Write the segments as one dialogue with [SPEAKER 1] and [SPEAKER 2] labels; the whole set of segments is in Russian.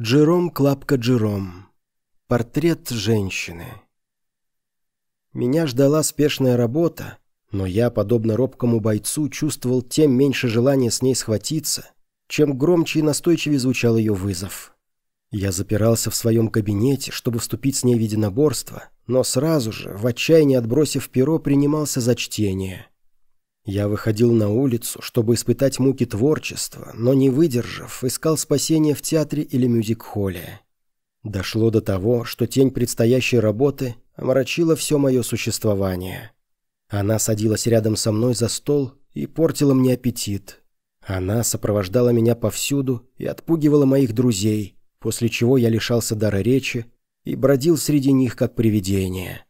[SPEAKER 1] Джером Клапка Джером. Портрет женщины. Меня ждала спешная работа, но я, подобно робкому бойцу, чувствовал тем меньше желания с ней схватиться, чем громче и настойчивее звучал ее вызов. Я запирался в своем кабинете, чтобы вступить с ней в единоборство, но сразу же, в отчаянии отбросив перо, принимался за чтение – я выходил на улицу, чтобы испытать муки творчества, но не выдержав, искал спасения в театре или мюзик-холле. Дошло до того, что тень предстоящей работы омрачила все мое существование. Она садилась рядом со мной за стол и портила мне аппетит. Она сопровождала меня повсюду и отпугивала моих друзей, после чего я лишался дара речи и бродил среди них как привидение.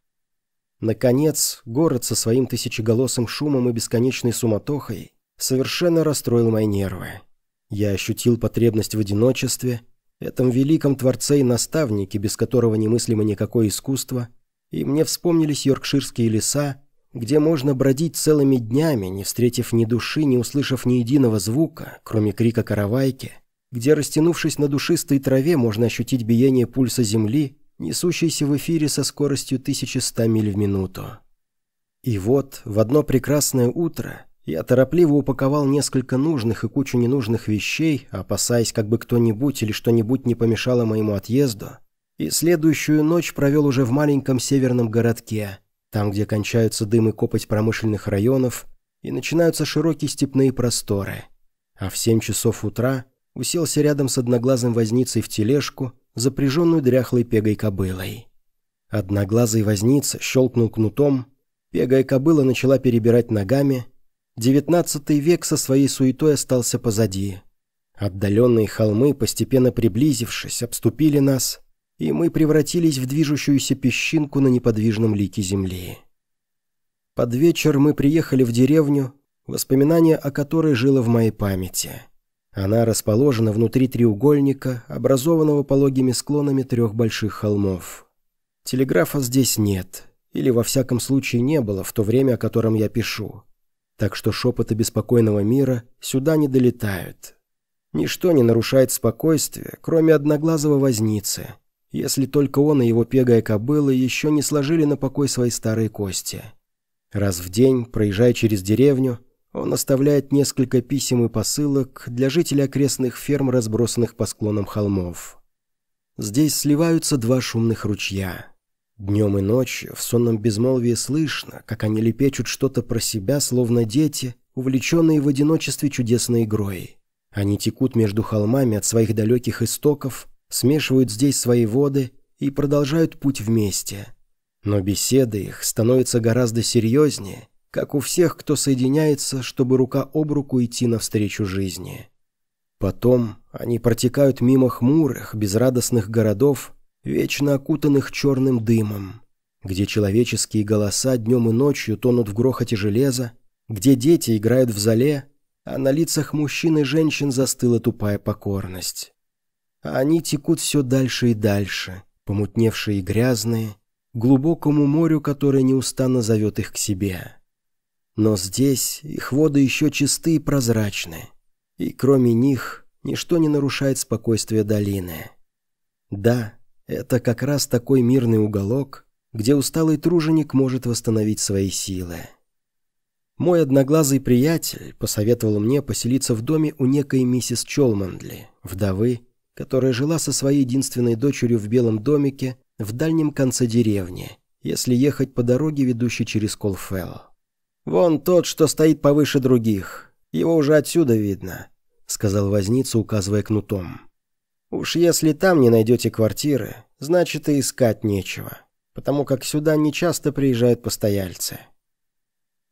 [SPEAKER 1] Наконец, город со своим тысячеголосым шумом и бесконечной суматохой совершенно расстроил мои нервы. Я ощутил потребность в одиночестве, этом великом творце и наставнике, без которого немыслимо никакое искусство, и мне вспомнились йоркширские леса, где можно бродить целыми днями, не встретив ни души, не услышав ни единого звука, кроме крика каравайки, где, растянувшись на душистой траве, можно ощутить биение пульса земли несущийся в эфире со скоростью 1100 миль в минуту. И вот, в одно прекрасное утро я торопливо упаковал несколько нужных и кучу ненужных вещей, опасаясь, как бы кто-нибудь или что-нибудь не помешало моему отъезду, и следующую ночь провел уже в маленьком северном городке, там, где кончаются дым и копоть промышленных районов и начинаются широкие степные просторы. А в семь часов утра уселся рядом с одноглазым возницей в тележку запряженную дряхлой пегой кобылой. Одноглазый возница щелкнул кнутом, пегая кобыла начала перебирать ногами. Девятнадцатый век со своей суетой остался позади. Отдаленные холмы, постепенно приблизившись, обступили нас, и мы превратились в движущуюся песчинку на неподвижном лике земли. Под вечер мы приехали в деревню, воспоминание о которой жило в моей памяти – она расположена внутри треугольника, образованного пологими склонами трех больших холмов. Телеграфа здесь нет, или во всяком случае не было в то время, о котором я пишу. Так что шепоты беспокойного мира сюда не долетают. Ничто не нарушает спокойствие, кроме одноглазого возницы, если только он и его пегая кобыла еще не сложили на покой свои старые кости. Раз в день, проезжая через деревню, он оставляет несколько писем и посылок для жителей окрестных ферм, разбросанных по склонам холмов. Здесь сливаются два шумных ручья. Днем и ночью в сонном безмолвии слышно, как они лепечут что-то про себя, словно дети, увлеченные в одиночестве чудесной игрой. Они текут между холмами от своих далеких истоков, смешивают здесь свои воды и продолжают путь вместе. Но беседы их становятся гораздо серьезнее – как у всех, кто соединяется, чтобы рука об руку идти навстречу жизни. Потом они протекают мимо хмурых, безрадостных городов, вечно окутанных черным дымом, где человеческие голоса днем и ночью тонут в грохоте железа, где дети играют в зале, а на лицах мужчин и женщин застыла тупая покорность. А они текут все дальше и дальше, помутневшие и грязные, глубокому морю, которое неустанно зовет их к себе. Но здесь их воды еще чисты и прозрачны, и кроме них ничто не нарушает спокойствие долины. Да, это как раз такой мирный уголок, где усталый труженик может восстановить свои силы. Мой одноглазый приятель посоветовал мне поселиться в доме у некой миссис Чолмандли, вдовы, которая жила со своей единственной дочерью в белом домике в дальнем конце деревни, если ехать по дороге, ведущей через Колфелл. «Вон тот, что стоит повыше других. Его уже отсюда видно», — сказал возница, указывая кнутом. «Уж если там не найдете квартиры, значит и искать нечего, потому как сюда нечасто приезжают постояльцы».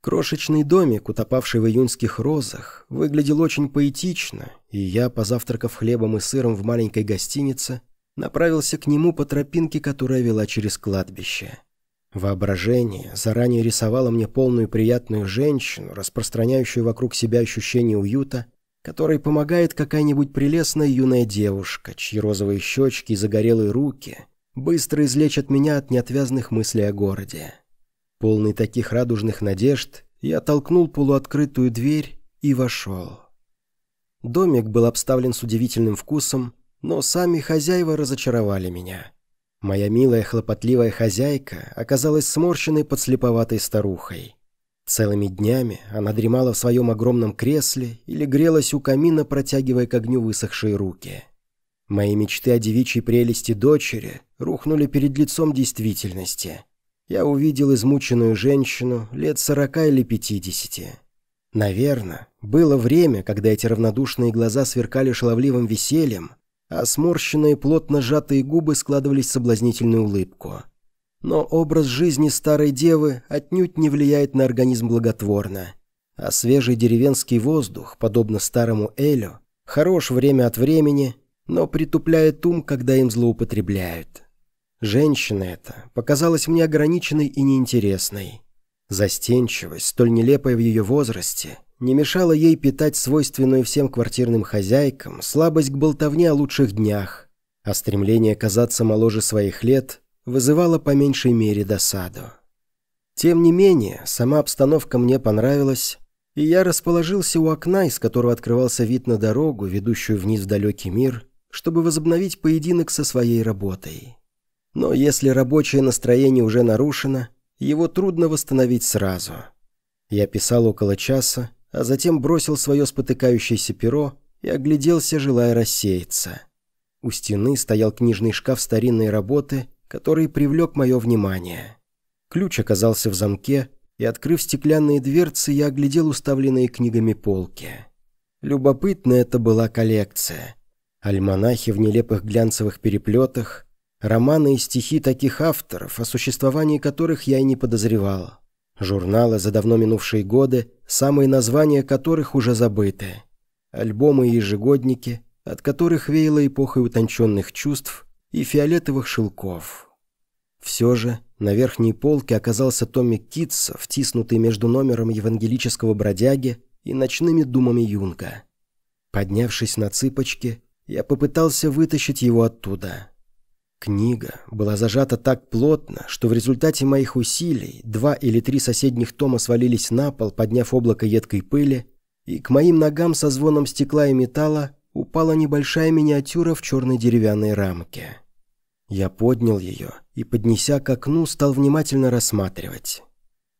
[SPEAKER 1] Крошечный домик, утопавший в июньских розах, выглядел очень поэтично, и я, позавтракав хлебом и сыром в маленькой гостинице, направился к нему по тропинке, которая вела через кладбище. Воображение заранее рисовало мне полную приятную женщину, распространяющую вокруг себя ощущение уюта, которой помогает какая-нибудь прелестная юная девушка, чьи розовые щечки и загорелые руки быстро излечат меня от неотвязных мыслей о городе. Полный таких радужных надежд, я толкнул полуоткрытую дверь и вошел. Домик был обставлен с удивительным вкусом, но сами хозяева разочаровали меня. Моя милая хлопотливая хозяйка оказалась сморщенной подслеповатой старухой. Целыми днями она дремала в своем огромном кресле или грелась у камина, протягивая к огню высохшие руки. Мои мечты о девичьей прелести дочери рухнули перед лицом действительности. Я увидел измученную женщину лет сорока или пятидесяти. Наверное, было время, когда эти равнодушные глаза сверкали шаловливым весельем, а сморщенные плотно сжатые губы складывались в соблазнительную улыбку. Но образ жизни старой девы отнюдь не влияет на организм благотворно, а свежий деревенский воздух, подобно старому Элю, хорош время от времени, но притупляет ум, когда им злоупотребляют. Женщина эта показалась мне ограниченной и неинтересной. Застенчивость, столь нелепая в ее возрасте, не мешала ей питать свойственную всем квартирным хозяйкам слабость к болтовне о лучших днях, а стремление казаться моложе своих лет вызывало по меньшей мере досаду. Тем не менее, сама обстановка мне понравилась, и я расположился у окна, из которого открывался вид на дорогу, ведущую вниз в далекий мир, чтобы возобновить поединок со своей работой. Но если рабочее настроение уже нарушено, его трудно восстановить сразу. Я писал около часа, а затем бросил свое спотыкающееся перо и огляделся, желая рассеяться. У стены стоял книжный шкаф старинной работы, который привлек мое внимание. Ключ оказался в замке, и, открыв стеклянные дверцы, я оглядел уставленные книгами полки. Любопытная это была коллекция. Альманахи в нелепых глянцевых переплетах, Романы и стихи таких авторов, о существовании которых я и не подозревал. Журналы за давно минувшие годы, самые названия которых уже забыты. Альбомы и ежегодники, от которых веяло эпохой утонченных чувств и фиолетовых шелков. Все же на верхней полке оказался томик Китса, втиснутый между номером евангелического бродяги и ночными думами Юнга. Поднявшись на цыпочки, я попытался вытащить его оттуда. Книга была зажата так плотно, что в результате моих усилий два или три соседних тома свалились на пол, подняв облако едкой пыли, и к моим ногам со звоном стекла и металла упала небольшая миниатюра в черной деревянной рамке. Я поднял ее и, поднеся к окну, стал внимательно рассматривать.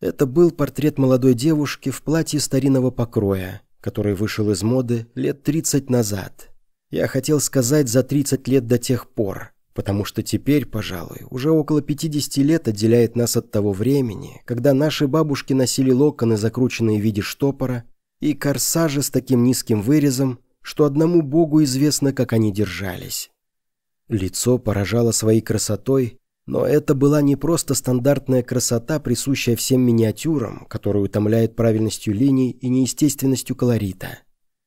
[SPEAKER 1] Это был портрет молодой девушки в платье старинного покроя, который вышел из моды лет 30 назад. Я хотел сказать за 30 лет до тех пор, Потому что теперь, пожалуй, уже около 50 лет отделяет нас от того времени, когда наши бабушки носили локоны, закрученные в виде штопора, и корсажи с таким низким вырезом, что одному богу известно, как они держались. Лицо поражало своей красотой, но это была не просто стандартная красота, присущая всем миниатюрам, которая утомляет правильностью линий и неестественностью колорита.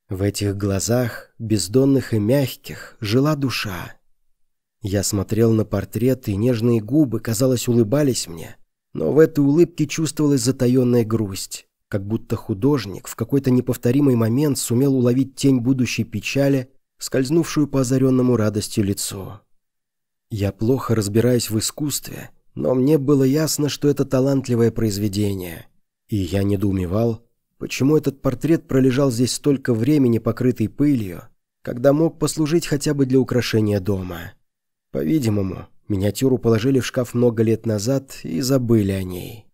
[SPEAKER 1] В этих глазах, бездонных и мягких, жила душа. Я смотрел на портрет, и нежные губы, казалось, улыбались мне. Но в этой улыбке чувствовалась затаенная грусть, как будто художник в какой-то неповторимый момент сумел уловить тень будущей печали, скользнувшую по озаренному радостью лицу. Я плохо разбираюсь в искусстве, но мне было ясно, что это талантливое произведение. И я недоумевал, почему этот портрет пролежал здесь столько времени, покрытый пылью, когда мог послужить хотя бы для украшения дома. По-видимому, миниатюру положили в шкаф много лет назад и забыли о ней.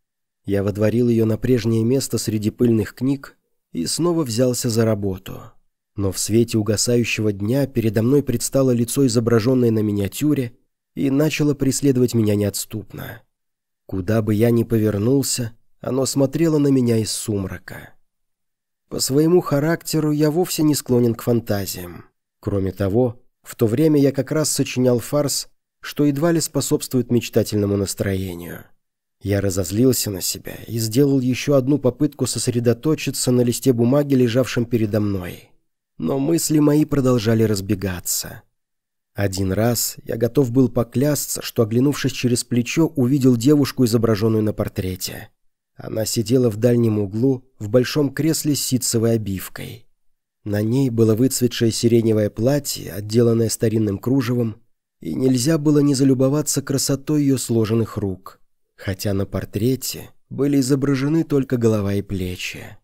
[SPEAKER 1] Я водворил ее на прежнее место среди пыльных книг и снова взялся за работу. Но в свете угасающего дня передо мной предстало лицо, изображенное на миниатюре, и начало преследовать меня неотступно. Куда бы я ни повернулся, оно смотрело на меня из сумрака. По своему характеру я вовсе не склонен к фантазиям. Кроме того, в то время я как раз сочинял фарс, что едва ли способствует мечтательному настроению. Я разозлился на себя и сделал еще одну попытку сосредоточиться на листе бумаги, лежавшем передо мной. Но мысли мои продолжали разбегаться. Один раз я готов был поклясться, что, оглянувшись через плечо, увидел девушку, изображенную на портрете. Она сидела в дальнем углу, в большом кресле с ситцевой обивкой. На ней было выцветшее сиреневое платье, отделанное старинным кружевом, и нельзя было не залюбоваться красотой ее сложенных рук, хотя на портрете были изображены только голова и плечи.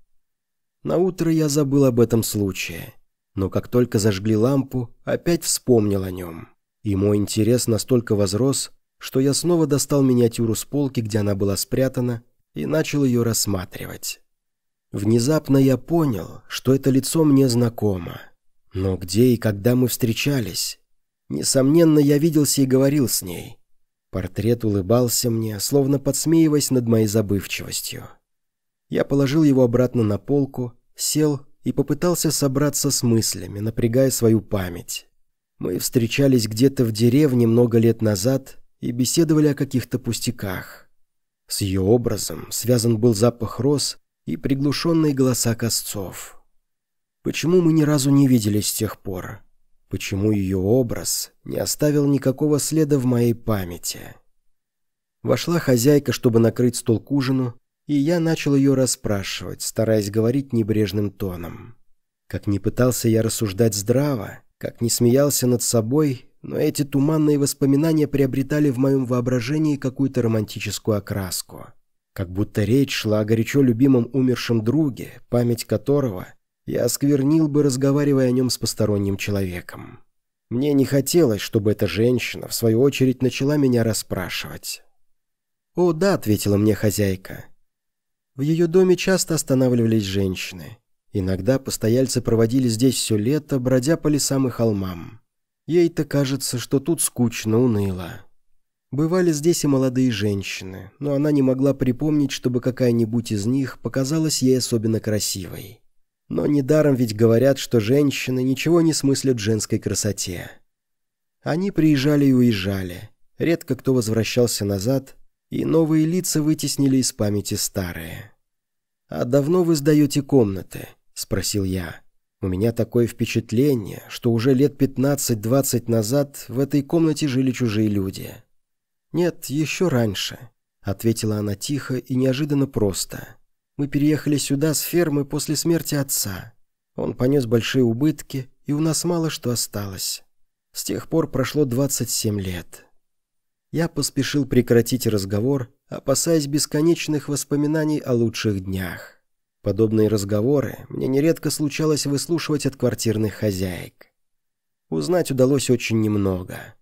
[SPEAKER 1] На утро я забыл об этом случае, но как только зажгли лампу, опять вспомнил о нем. И мой интерес настолько возрос, что я снова достал миниатюру с полки, где она была спрятана, и начал ее рассматривать. Внезапно я понял, что это лицо мне знакомо. Но где и когда мы встречались? Несомненно, я виделся и говорил с ней. Портрет улыбался мне, словно подсмеиваясь над моей забывчивостью. Я положил его обратно на полку, сел и попытался собраться с мыслями, напрягая свою память. Мы встречались где-то в деревне много лет назад и беседовали о каких-то пустяках. С ее образом связан был запах роз и приглушенные голоса косцов. Почему мы ни разу не виделись с тех пор? Почему ее образ не оставил никакого следа в моей памяти? Вошла хозяйка, чтобы накрыть стол к ужину, и я начал ее расспрашивать, стараясь говорить небрежным тоном. Как ни пытался я рассуждать здраво, как ни смеялся над собой, но эти туманные воспоминания приобретали в моем воображении какую-то романтическую окраску. Как будто речь шла о горячо любимом умершем друге, память которого я осквернил бы, разговаривая о нем с посторонним человеком. Мне не хотелось, чтобы эта женщина, в свою очередь, начала меня расспрашивать. «О, да», — ответила мне хозяйка. В ее доме часто останавливались женщины. Иногда постояльцы проводили здесь все лето, бродя по лесам и холмам. Ей-то кажется, что тут скучно, уныло. Бывали здесь и молодые женщины, но она не могла припомнить, чтобы какая-нибудь из них показалась ей особенно красивой. Но недаром ведь говорят, что женщины ничего не смыслят в женской красоте. Они приезжали и уезжали. Редко кто возвращался назад, и новые лица вытеснили из памяти старые. «А давно вы сдаете комнаты?» – спросил я. «У меня такое впечатление, что уже лет 15-20 назад в этой комнате жили чужие люди». «Нет, еще раньше», – ответила она тихо и неожиданно просто. Мы переехали сюда с фермы после смерти отца. Он понес большие убытки, и у нас мало что осталось. С тех пор прошло 27 лет. Я поспешил прекратить разговор, опасаясь бесконечных воспоминаний о лучших днях. Подобные разговоры мне нередко случалось выслушивать от квартирных хозяек. Узнать удалось очень немного.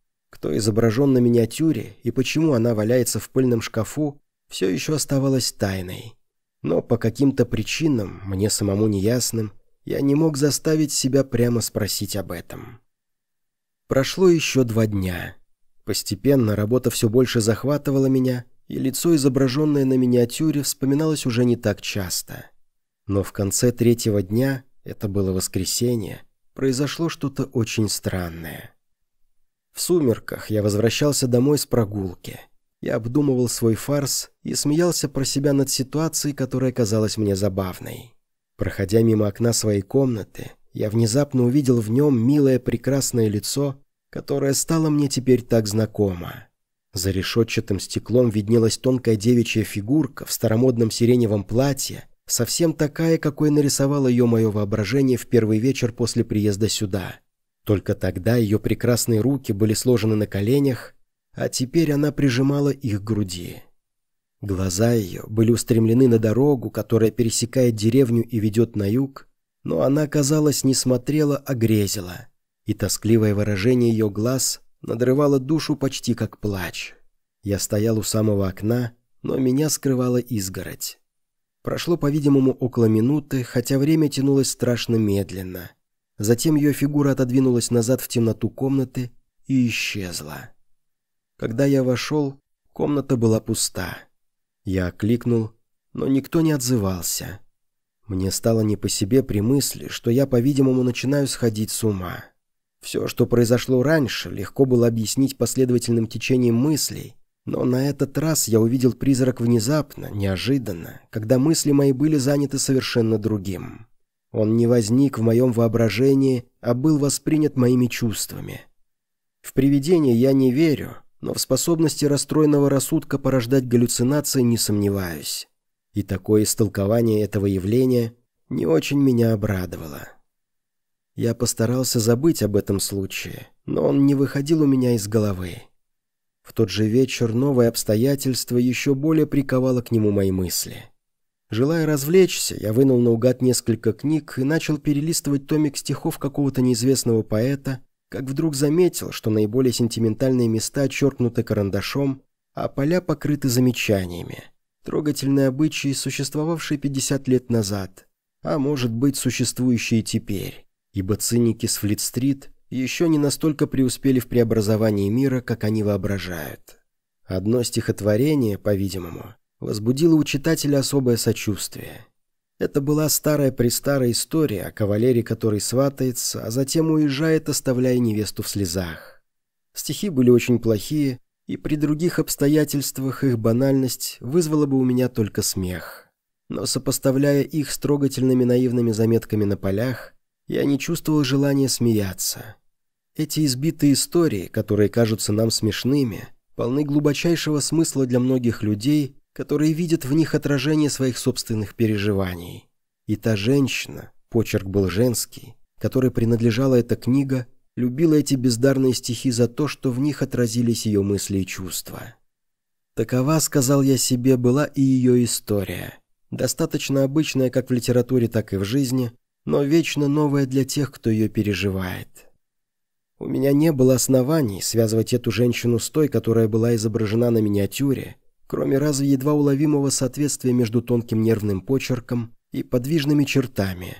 [SPEAKER 1] Кто изображен на миниатюре и почему она валяется в пыльном шкафу, все еще оставалось тайной. Но по каким-то причинам, мне самому неясным, я не мог заставить себя прямо спросить об этом. Прошло еще два дня. Постепенно работа все больше захватывала меня, и лицо, изображенное на миниатюре, вспоминалось уже не так часто. Но в конце третьего дня, это было воскресенье, произошло что-то очень странное. В сумерках я возвращался домой с прогулки – я обдумывал свой фарс и смеялся про себя над ситуацией, которая казалась мне забавной. Проходя мимо окна своей комнаты, я внезапно увидел в нем милое прекрасное лицо, которое стало мне теперь так знакомо. За решетчатым стеклом виднелась тонкая девичья фигурка в старомодном сиреневом платье, совсем такая, какой нарисовало ее мое воображение в первый вечер после приезда сюда. Только тогда ее прекрасные руки были сложены на коленях, а теперь она прижимала их к груди. Глаза ее были устремлены на дорогу, которая пересекает деревню и ведет на юг, но она, казалось, не смотрела, а грезила, и тоскливое выражение ее глаз надрывало душу почти как плач. Я стоял у самого окна, но меня скрывала изгородь. Прошло, по-видимому, около минуты, хотя время тянулось страшно медленно. Затем ее фигура отодвинулась назад в темноту комнаты и исчезла. Когда я вошел, комната была пуста. Я окликнул, но никто не отзывался. Мне стало не по себе при мысли, что я, по-видимому, начинаю сходить с ума. Все, что произошло раньше, легко было объяснить последовательным течением мыслей, но на этот раз я увидел призрак внезапно, неожиданно, когда мысли мои были заняты совершенно другим. Он не возник в моем воображении, а был воспринят моими чувствами. В привидения я не верю, но в способности расстроенного рассудка порождать галлюцинации не сомневаюсь. И такое истолкование этого явления не очень меня обрадовало. Я постарался забыть об этом случае, но он не выходил у меня из головы. В тот же вечер новое обстоятельство еще более приковало к нему мои мысли. Желая развлечься, я вынул наугад несколько книг и начал перелистывать томик стихов какого-то неизвестного поэта, как вдруг заметил, что наиболее сентиментальные места черкнуты карандашом, а поля покрыты замечаниями. Трогательные обычаи, существовавшие 50 лет назад, а может быть, существующие теперь, ибо циники с Флит-стрит еще не настолько преуспели в преобразовании мира, как они воображают. Одно стихотворение, по-видимому, возбудило у читателя особое сочувствие. Это была старая-престарая история о кавалере, который сватается, а затем уезжает, оставляя невесту в слезах. Стихи были очень плохие, и при других обстоятельствах их банальность вызвала бы у меня только смех. Но сопоставляя их с трогательными наивными заметками на полях, я не чувствовал желания смеяться. Эти избитые истории, которые кажутся нам смешными, полны глубочайшего смысла для многих людей, которые видят в них отражение своих собственных переживаний. И та женщина, почерк был женский, которой принадлежала эта книга, любила эти бездарные стихи за то, что в них отразились ее мысли и чувства. Такова, сказал я себе, была и ее история. Достаточно обычная как в литературе, так и в жизни, но вечно новая для тех, кто ее переживает. У меня не было оснований связывать эту женщину с той, которая была изображена на миниатюре, кроме разве едва уловимого соответствия между тонким нервным почерком и подвижными чертами.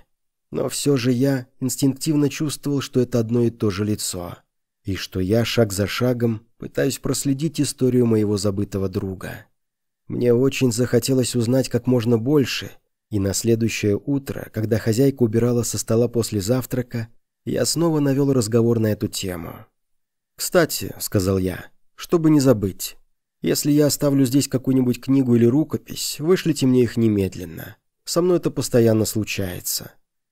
[SPEAKER 1] Но все же я инстинктивно чувствовал, что это одно и то же лицо, и что я шаг за шагом пытаюсь проследить историю моего забытого друга. Мне очень захотелось узнать как можно больше, и на следующее утро, когда хозяйка убирала со стола после завтрака, я снова навел разговор на эту тему. «Кстати», — сказал я, — «чтобы не забыть, если я оставлю здесь какую-нибудь книгу или рукопись, вышлите мне их немедленно. Со мной это постоянно случается.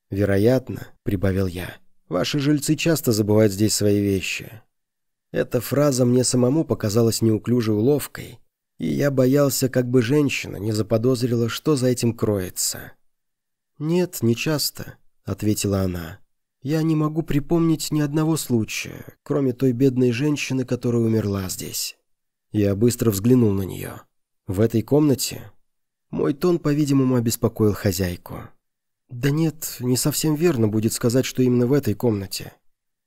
[SPEAKER 1] Вероятно, — прибавил я, — ваши жильцы часто забывают здесь свои вещи». Эта фраза мне самому показалась неуклюжей уловкой, и я боялся, как бы женщина не заподозрила, что за этим кроется. «Нет, не часто», — ответила она. «Я не могу припомнить ни одного случая, кроме той бедной женщины, которая умерла здесь». Я быстро взглянул на нее. «В этой комнате?» Мой тон, по-видимому, обеспокоил хозяйку. «Да нет, не совсем верно будет сказать, что именно в этой комнате.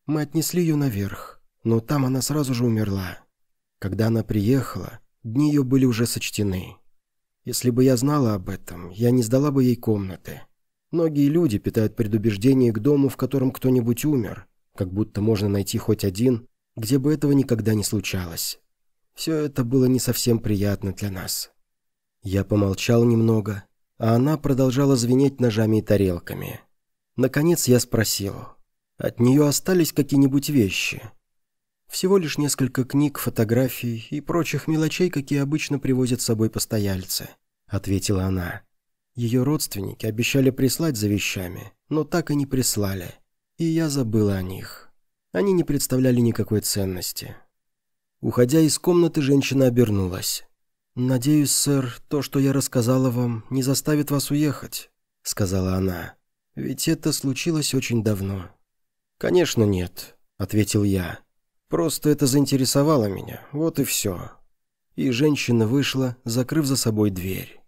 [SPEAKER 1] Мы отнесли ее наверх, но там она сразу же умерла. Когда она приехала, дни ее были уже сочтены. Если бы я знала об этом, я не сдала бы ей комнаты. Многие люди питают предубеждение к дому, в котором кто-нибудь умер, как будто можно найти хоть один, где бы этого никогда не случалось. Все это было не совсем приятно для нас. Я помолчал немного, а она продолжала звенеть ножами и тарелками. Наконец я спросил, от нее остались какие-нибудь вещи? Всего лишь несколько книг, фотографий и прочих мелочей, какие обычно привозят с собой постояльцы, ответила она. Ее родственники обещали прислать за вещами, но так и не прислали, и я забыла о них. Они не представляли никакой ценности. Уходя из комнаты, женщина обернулась. «Надеюсь, сэр, то, что я рассказала вам, не заставит вас уехать», — сказала она. «Ведь это случилось очень давно». «Конечно нет», — ответил я. «Просто это заинтересовало меня, вот и все». И женщина вышла, закрыв за собой дверь.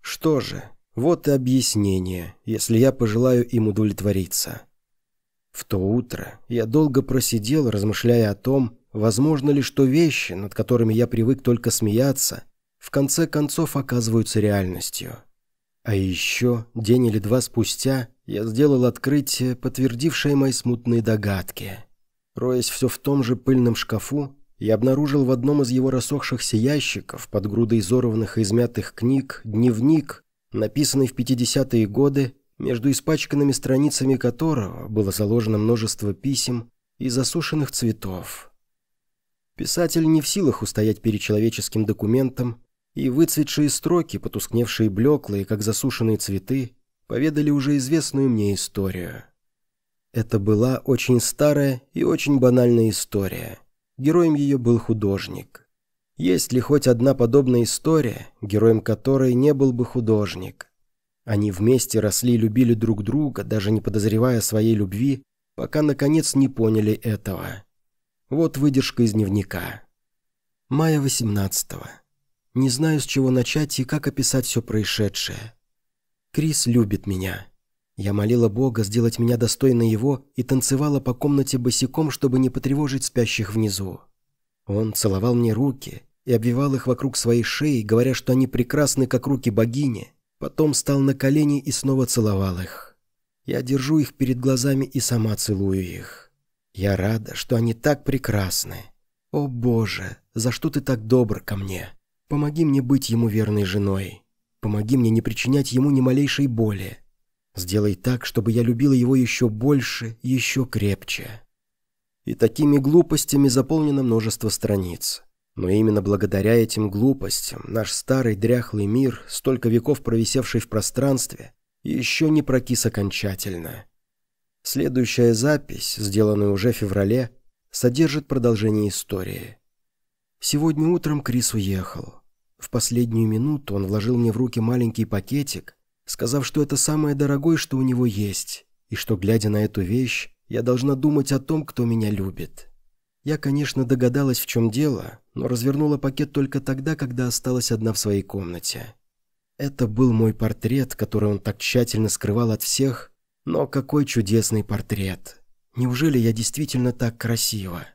[SPEAKER 1] Что же, вот и объяснение, если я пожелаю им удовлетвориться. В то утро я долго просидел, размышляя о том, Возможно ли, что вещи, над которыми я привык только смеяться, в конце концов оказываются реальностью? А еще, день или два спустя, я сделал открытие, подтвердившее мои смутные догадки. Роясь все в том же пыльном шкафу, я обнаружил в одном из его рассохшихся ящиков под грудой изорванных и измятых книг дневник, написанный в 50-е годы, между испачканными страницами которого было заложено множество писем и засушенных цветов. Писатель не в силах устоять перед человеческим документом, и выцветшие строки, потускневшие блеклые, как засушенные цветы, поведали уже известную мне историю. Это была очень старая и очень банальная история. Героем ее был художник. Есть ли хоть одна подобная история, героем которой не был бы художник? Они вместе росли и любили друг друга, даже не подозревая своей любви, пока, наконец, не поняли этого. Вот выдержка из дневника. Мая 18 -го. Не знаю, с чего начать и как описать все происшедшее. Крис любит меня. Я молила Бога сделать меня достойной его и танцевала по комнате босиком, чтобы не потревожить спящих внизу. Он целовал мне руки и обвивал их вокруг своей шеи, говоря, что они прекрасны, как руки богини. Потом стал на колени и снова целовал их. Я держу их перед глазами и сама целую их. Я рада, что они так прекрасны. О Боже, за что ты так добр ко мне? Помоги мне быть ему верной женой. Помоги мне не причинять ему ни малейшей боли. Сделай так, чтобы я любила его еще больше, еще крепче. И такими глупостями заполнено множество страниц. Но именно благодаря этим глупостям наш старый дряхлый мир, столько веков провисевший в пространстве, еще не прокис окончательно. Следующая запись, сделанная уже в феврале, содержит продолжение истории. Сегодня утром Крис уехал. В последнюю минуту он вложил мне в руки маленький пакетик, сказав, что это самое дорогое, что у него есть, и что, глядя на эту вещь, я должна думать о том, кто меня любит. Я, конечно, догадалась, в чем дело, но развернула пакет только тогда, когда осталась одна в своей комнате. Это был мой портрет, который он так тщательно скрывал от всех, но какой чудесный портрет. Неужели я действительно так красива?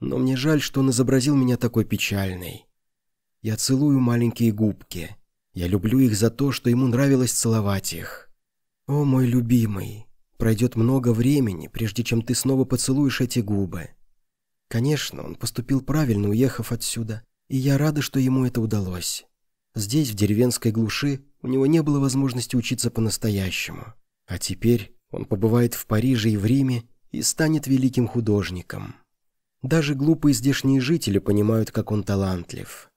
[SPEAKER 1] Но мне жаль, что он изобразил меня такой печальной. Я целую маленькие губки. Я люблю их за то, что ему нравилось целовать их. О, мой любимый, пройдет много времени, прежде чем ты снова поцелуешь эти губы. Конечно, он поступил правильно, уехав отсюда, и я рада, что ему это удалось. Здесь, в деревенской глуши, у него не было возможности учиться по-настоящему. А теперь он побывает в Париже и в Риме и станет великим художником. Даже глупые здешние жители понимают, как он талантлив.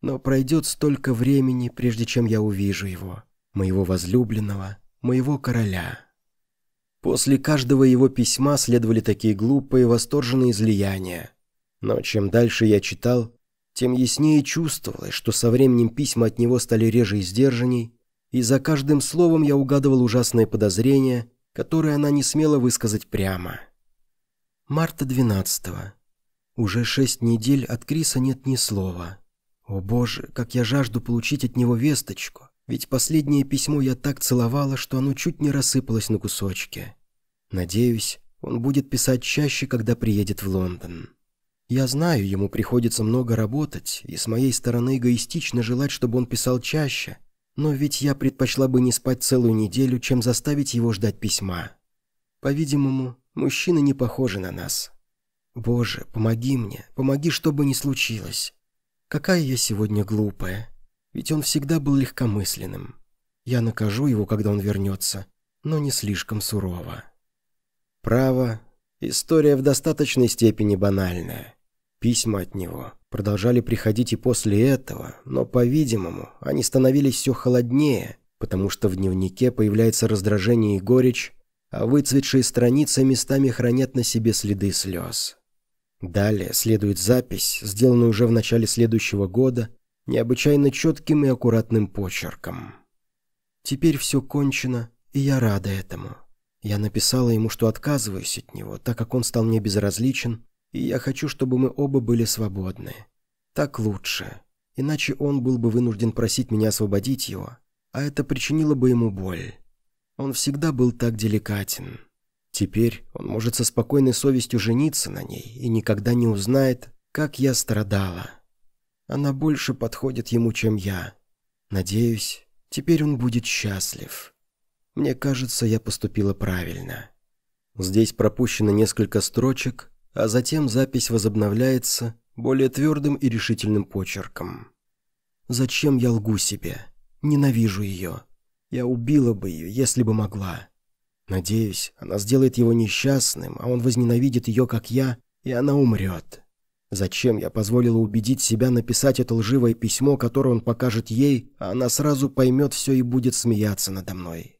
[SPEAKER 1] Но пройдет столько времени, прежде чем я увижу его, моего возлюбленного, моего короля. После каждого его письма следовали такие глупые, восторженные излияния. Но чем дальше я читал, тем яснее чувствовалось, что со временем письма от него стали реже и сдержанней, и за каждым словом я угадывал ужасные подозрения, которые она не смела высказать прямо. Марта 12 -го. Уже шесть недель от Криса нет ни слова. О боже, как я жажду получить от него весточку, ведь последнее письмо я так целовала, что оно чуть не рассыпалось на кусочки. Надеюсь, он будет писать чаще, когда приедет в Лондон. Я знаю, ему приходится много работать, и с моей стороны эгоистично желать, чтобы он писал чаще, но ведь я предпочла бы не спать целую неделю, чем заставить его ждать письма. По-видимому, мужчины не похожи на нас. Боже, помоги мне, помоги, что бы ни случилось. Какая я сегодня глупая. Ведь он всегда был легкомысленным. Я накажу его, когда он вернется, но не слишком сурово. Право, история в достаточной степени банальная. Письма от него продолжали приходить и после этого, но, по-видимому, они становились все холоднее, потому что в дневнике появляется раздражение и горечь, а выцветшие страницы местами хранят на себе следы слез. Далее следует запись, сделанная уже в начале следующего года, необычайно четким и аккуратным почерком. Теперь все кончено, и я рада этому. Я написала ему, что отказываюсь от него, так как он стал мне безразличен, и я хочу, чтобы мы оба были свободны. Так лучше. Иначе он был бы вынужден просить меня освободить его, а это причинило бы ему боль. Он всегда был так деликатен. Теперь он может со спокойной совестью жениться на ней и никогда не узнает, как я страдала. Она больше подходит ему, чем я. Надеюсь, теперь он будет счастлив. Мне кажется, я поступила правильно. Здесь пропущено несколько строчек, а затем запись возобновляется более твердым и решительным почерком. Зачем я лгу себе? Ненавижу ее. Я убила бы ее, если бы могла. Надеюсь, она сделает его несчастным, а он возненавидит ее, как я, и она умрет. Зачем я позволила убедить себя написать это лживое письмо, которое он покажет ей, а она сразу поймет все и будет смеяться надо мной?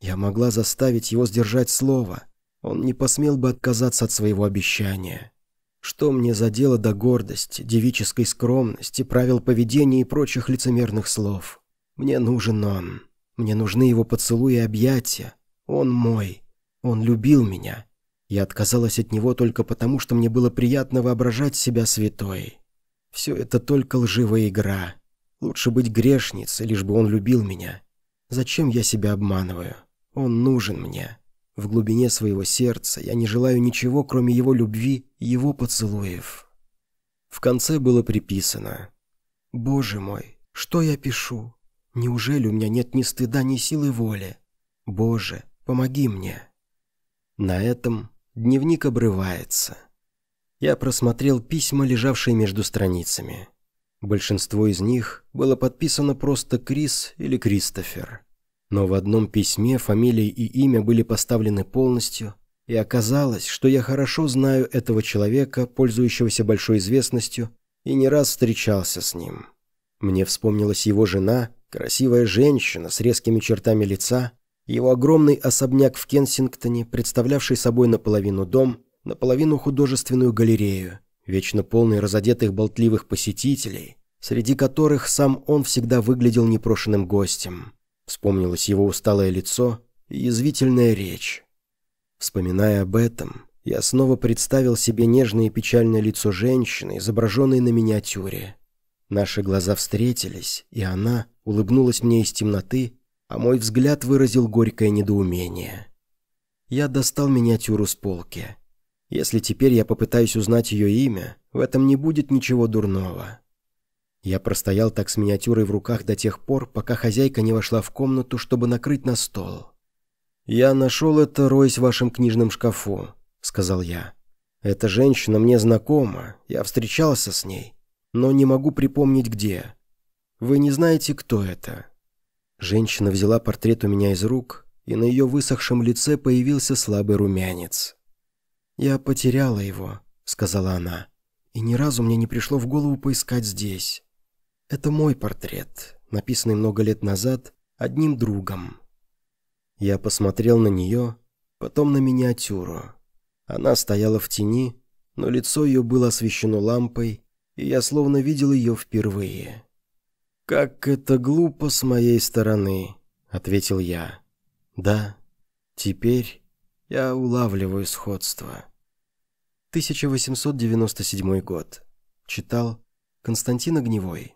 [SPEAKER 1] Я могла заставить его сдержать слово. Он не посмел бы отказаться от своего обещания. Что мне за дело до гордости, девической скромности, правил поведения и прочих лицемерных слов? Мне нужен он. Мне нужны его поцелуи и объятия. Он мой. Он любил меня. Я отказалась от него только потому, что мне было приятно воображать себя святой. Все это только лживая игра. Лучше быть грешницей, лишь бы он любил меня. Зачем я себя обманываю? Он нужен мне. В глубине своего сердца я не желаю ничего, кроме его любви и его поцелуев. В конце было приписано «Боже мой, что я пишу? Неужели у меня нет ни стыда, ни силы воли? Боже, помоги мне!» На этом дневник обрывается. Я просмотрел письма, лежавшие между страницами. Большинство из них было подписано просто Крис или Кристофер. Но в одном письме фамилия и имя были поставлены полностью, и оказалось, что я хорошо знаю этого человека, пользующегося большой известностью, и не раз встречался с ним. Мне вспомнилась его жена, красивая женщина с резкими чертами лица, его огромный особняк в Кенсингтоне, представлявший собой наполовину дом, наполовину художественную галерею, вечно полный разодетых болтливых посетителей, среди которых сам он всегда выглядел непрошенным гостем. Вспомнилось его усталое лицо и язвительная речь. Вспоминая об этом, я снова представил себе нежное и печальное лицо женщины, изображенной на миниатюре. Наши глаза встретились, и она улыбнулась мне из темноты, а мой взгляд выразил горькое недоумение. Я достал миниатюру с полки. Если теперь я попытаюсь узнать ее имя, в этом не будет ничего дурного. Я простоял так с миниатюрой в руках до тех пор, пока хозяйка не вошла в комнату, чтобы накрыть на стол. «Я нашел это, роясь в вашем книжном шкафу», — сказал я. «Эта женщина мне знакома, я встречался с ней, но не могу припомнить, где. Вы не знаете, кто это?» Женщина взяла портрет у меня из рук, и на ее высохшем лице появился слабый румянец. «Я потеряла его», — сказала она, — «и ни разу мне не пришло в голову поискать здесь. Это мой портрет, написанный много лет назад одним другом». Я посмотрел на нее, потом на миниатюру. Она стояла в тени, но лицо ее было освещено лампой, и я словно видел ее впервые. «Как это глупо с моей стороны», — ответил я. «Да, теперь я улавливаю сходство». 1897 год. Читал Константин Огневой.